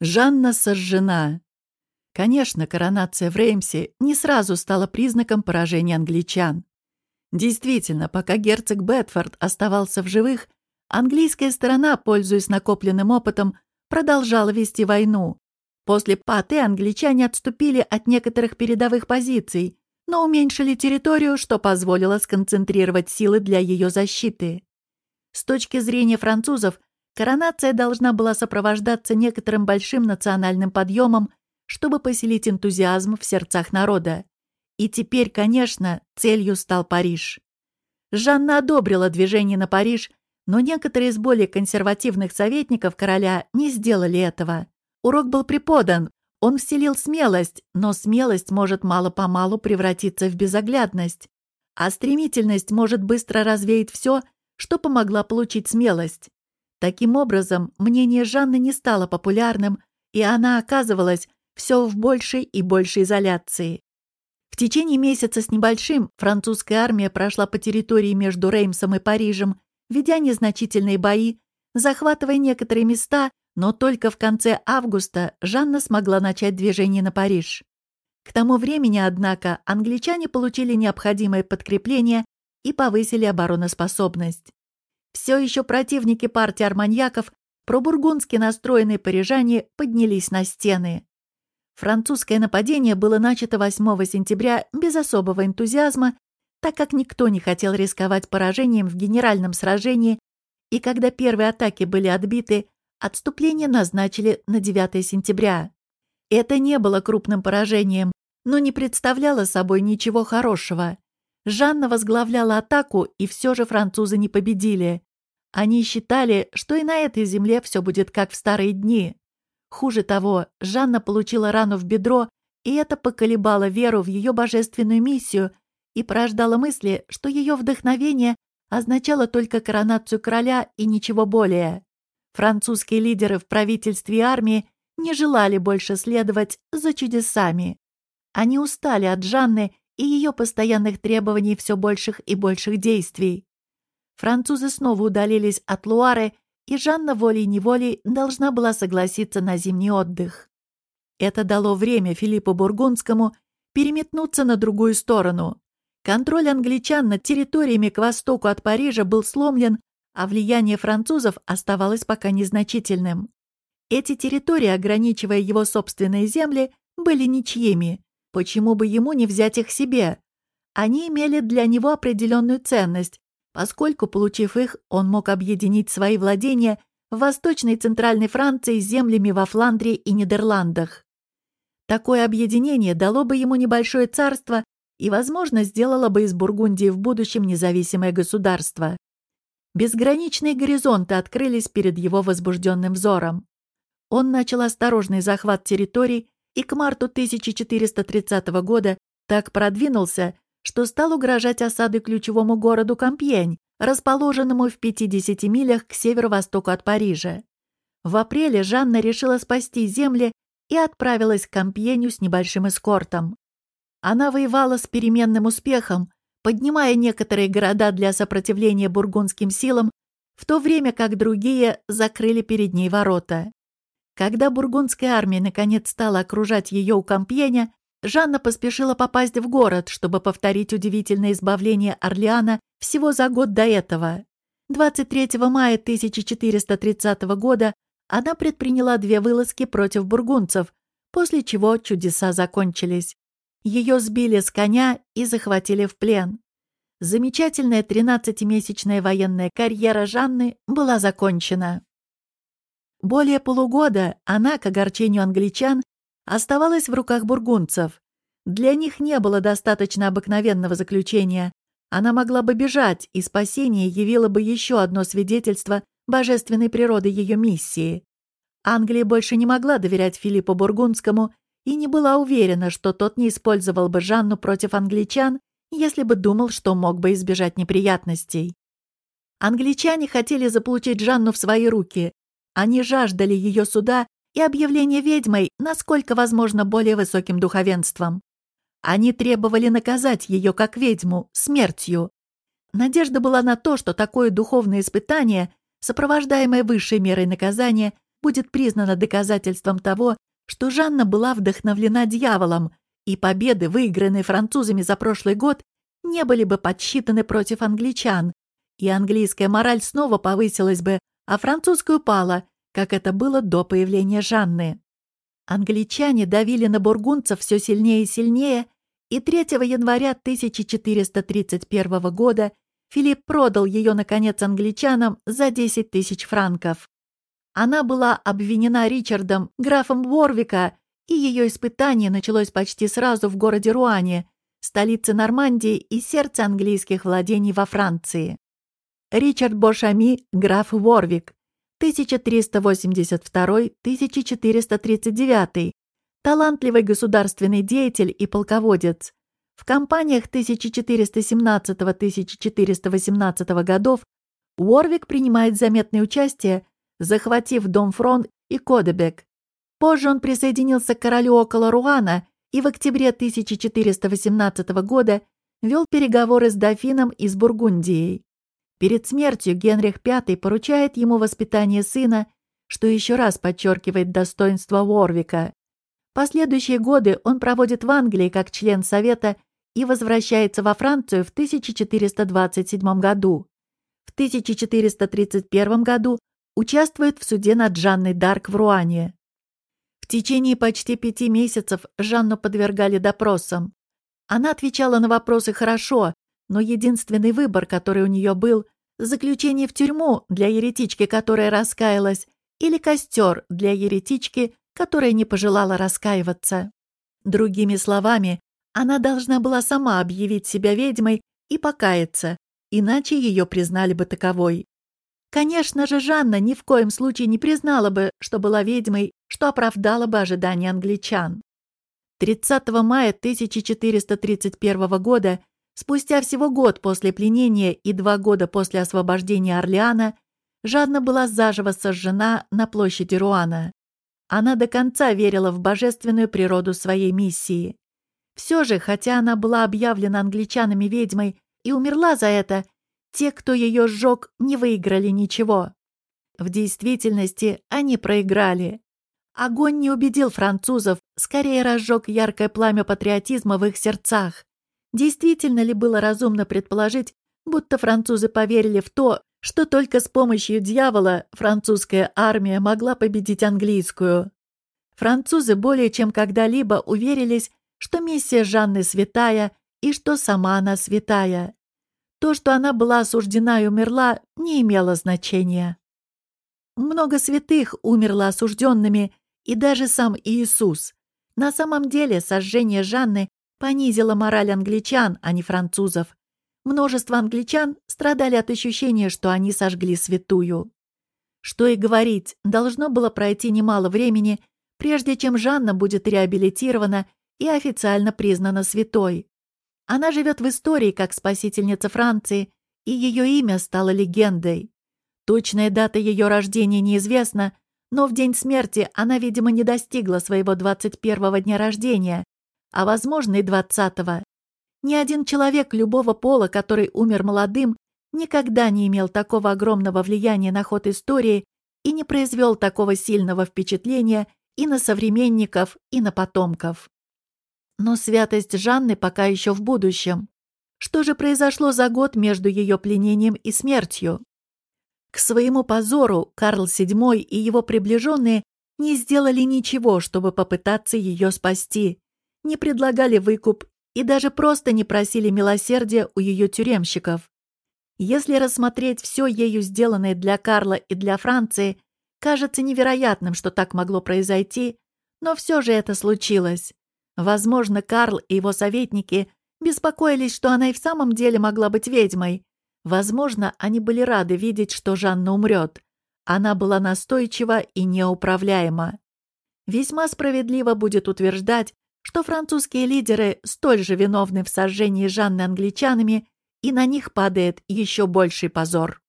Жанна сожжена. Конечно, коронация в Реймсе не сразу стала признаком поражения англичан. Действительно, пока герцог Бетфорд оставался в живых, английская сторона, пользуясь накопленным опытом, продолжала вести войну. После Паты англичане отступили от некоторых передовых позиций, но уменьшили территорию, что позволило сконцентрировать силы для ее защиты. С точки зрения французов, Коронация должна была сопровождаться некоторым большим национальным подъемом, чтобы поселить энтузиазм в сердцах народа. И теперь, конечно, целью стал Париж. Жанна одобрила движение на Париж, но некоторые из более консервативных советников короля не сделали этого. Урок был преподан, он вселил смелость, но смелость может мало-помалу превратиться в безоглядность, а стремительность может быстро развеять все, что помогла получить смелость. Таким образом, мнение Жанны не стало популярным, и она оказывалась все в большей и большей изоляции. В течение месяца с небольшим французская армия прошла по территории между Реймсом и Парижем, ведя незначительные бои, захватывая некоторые места, но только в конце августа Жанна смогла начать движение на Париж. К тому времени, однако, англичане получили необходимое подкрепление и повысили обороноспособность. Все еще противники партии арманьяков, пробургундски настроенные парижане, поднялись на стены. Французское нападение было начато 8 сентября без особого энтузиазма, так как никто не хотел рисковать поражением в генеральном сражении, и когда первые атаки были отбиты, отступление назначили на 9 сентября. Это не было крупным поражением, но не представляло собой ничего хорошего. Жанна возглавляла атаку, и все же французы не победили. Они считали, что и на этой земле все будет как в старые дни. Хуже того, Жанна получила рану в бедро, и это поколебало веру в ее божественную миссию и порождало мысли, что ее вдохновение означало только коронацию короля и ничего более. Французские лидеры в правительстве и армии не желали больше следовать за чудесами. Они устали от Жанны и ее постоянных требований все больших и больших действий. Французы снова удалились от Луары, и Жанна волей-неволей должна была согласиться на зимний отдых. Это дало время Филиппу Бургундскому переметнуться на другую сторону. Контроль англичан над территориями к востоку от Парижа был сломлен, а влияние французов оставалось пока незначительным. Эти территории, ограничивая его собственные земли, были ничьими. Почему бы ему не взять их себе? Они имели для него определенную ценность, поскольку, получив их, он мог объединить свои владения в Восточной и Центральной Франции с землями во Фландрии и Нидерландах. Такое объединение дало бы ему небольшое царство и, возможно, сделало бы из Бургундии в будущем независимое государство. Безграничные горизонты открылись перед его возбужденным взором. Он начал осторожный захват территорий и к марту 1430 года так продвинулся, что стал угрожать осадой ключевому городу Кампьень, расположенному в 50 милях к северо-востоку от Парижа. В апреле Жанна решила спасти земли и отправилась к Кампьеню с небольшим эскортом. Она воевала с переменным успехом, поднимая некоторые города для сопротивления бургундским силам, в то время как другие закрыли перед ней ворота. Когда бургундская армия наконец стала окружать ее у Кампьеня, Жанна поспешила попасть в город, чтобы повторить удивительное избавление Орлеана всего за год до этого. 23 мая 1430 года она предприняла две вылазки против бургунцев, после чего чудеса закончились. Ее сбили с коня и захватили в плен. Замечательная 13-месячная военная карьера Жанны была закончена. Более полугода она, к огорчению англичан, оставалась в руках бургундцев. Для них не было достаточно обыкновенного заключения. Она могла бы бежать, и спасение явило бы еще одно свидетельство божественной природы ее миссии. Англия больше не могла доверять Филиппу Бургундскому и не была уверена, что тот не использовал бы Жанну против англичан, если бы думал, что мог бы избежать неприятностей. Англичане хотели заполучить Жанну в свои руки, они жаждали ее суда и объявления ведьмой, насколько возможно, более высоким духовенством. Они требовали наказать ее как ведьму, смертью. Надежда была на то, что такое духовное испытание, сопровождаемое высшей мерой наказания, будет признано доказательством того, что Жанна была вдохновлена дьяволом, и победы, выигранные французами за прошлый год, не были бы подсчитаны против англичан, и английская мораль снова повысилась бы, а французская упала, как это было до появления Жанны. Англичане давили на бургунцев все сильнее и сильнее, и 3 января 1431 года Филипп продал ее, наконец, англичанам за 10 тысяч франков. Она была обвинена Ричардом, графом Ворвика, и ее испытание началось почти сразу в городе Руане, столице Нормандии и сердце английских владений во Франции. Ричард Бошами, граф Ворвик, 1382-1439, талантливый государственный деятель и полководец. В кампаниях 1417-1418 годов Уорвик принимает заметное участие, захватив Домфрон и Кодебек. Позже он присоединился к королю около Руана и в октябре 1418 года вел переговоры с дофином и с Бургундией. Перед смертью Генрих V поручает ему воспитание сына, что еще раз подчеркивает достоинство Уорвика. Последующие годы он проводит в Англии как член Совета и возвращается во Францию в 1427 году. В 1431 году участвует в суде над Жанной Дарк в Руане. В течение почти пяти месяцев Жанну подвергали допросам. Она отвечала на вопросы хорошо, но единственный выбор, который у нее был – заключение в тюрьму для еретички, которая раскаялась, или костер для еретички, которая не пожелала раскаиваться. Другими словами, она должна была сама объявить себя ведьмой и покаяться, иначе ее признали бы таковой. Конечно же, Жанна ни в коем случае не признала бы, что была ведьмой, что оправдала бы ожидания англичан. 30 мая 1431 года, спустя всего год после пленения и два года после освобождения Орлеана, Жанна была заживо сожжена на площади Руана. Она до конца верила в божественную природу своей миссии. Все же, хотя она была объявлена англичанами ведьмой и умерла за это, те, кто ее сжег, не выиграли ничего. В действительности они проиграли. Огонь не убедил французов, скорее разжег яркое пламя патриотизма в их сердцах. Действительно ли было разумно предположить, будто французы поверили в то, что только с помощью дьявола французская армия могла победить английскую. Французы более чем когда-либо уверились, что миссия Жанны святая и что сама она святая. То, что она была осуждена и умерла, не имело значения. Много святых умерло осужденными, и даже сам Иисус. На самом деле сожжение Жанны понизило мораль англичан, а не французов. Множество англичан страдали от ощущения, что они сожгли святую. Что и говорить, должно было пройти немало времени, прежде чем Жанна будет реабилитирована и официально признана святой. Она живет в истории как спасительница Франции, и ее имя стало легендой. Точная дата ее рождения неизвестна, но в день смерти она, видимо, не достигла своего 21-го дня рождения, а, возможно, и 20-го. Ни один человек любого пола, который умер молодым, никогда не имел такого огромного влияния на ход истории и не произвел такого сильного впечатления и на современников, и на потомков. Но святость Жанны пока еще в будущем. Что же произошло за год между ее пленением и смертью? К своему позору Карл VII и его приближенные не сделали ничего, чтобы попытаться ее спасти, не предлагали выкуп и даже просто не просили милосердия у ее тюремщиков. Если рассмотреть все ею сделанное для Карла и для Франции, кажется невероятным, что так могло произойти, но все же это случилось. Возможно, Карл и его советники беспокоились, что она и в самом деле могла быть ведьмой. Возможно, они были рады видеть, что Жанна умрет. Она была настойчива и неуправляема. Весьма справедливо будет утверждать, что французские лидеры столь же виновны в сожжении Жанны англичанами, и на них падает еще больший позор.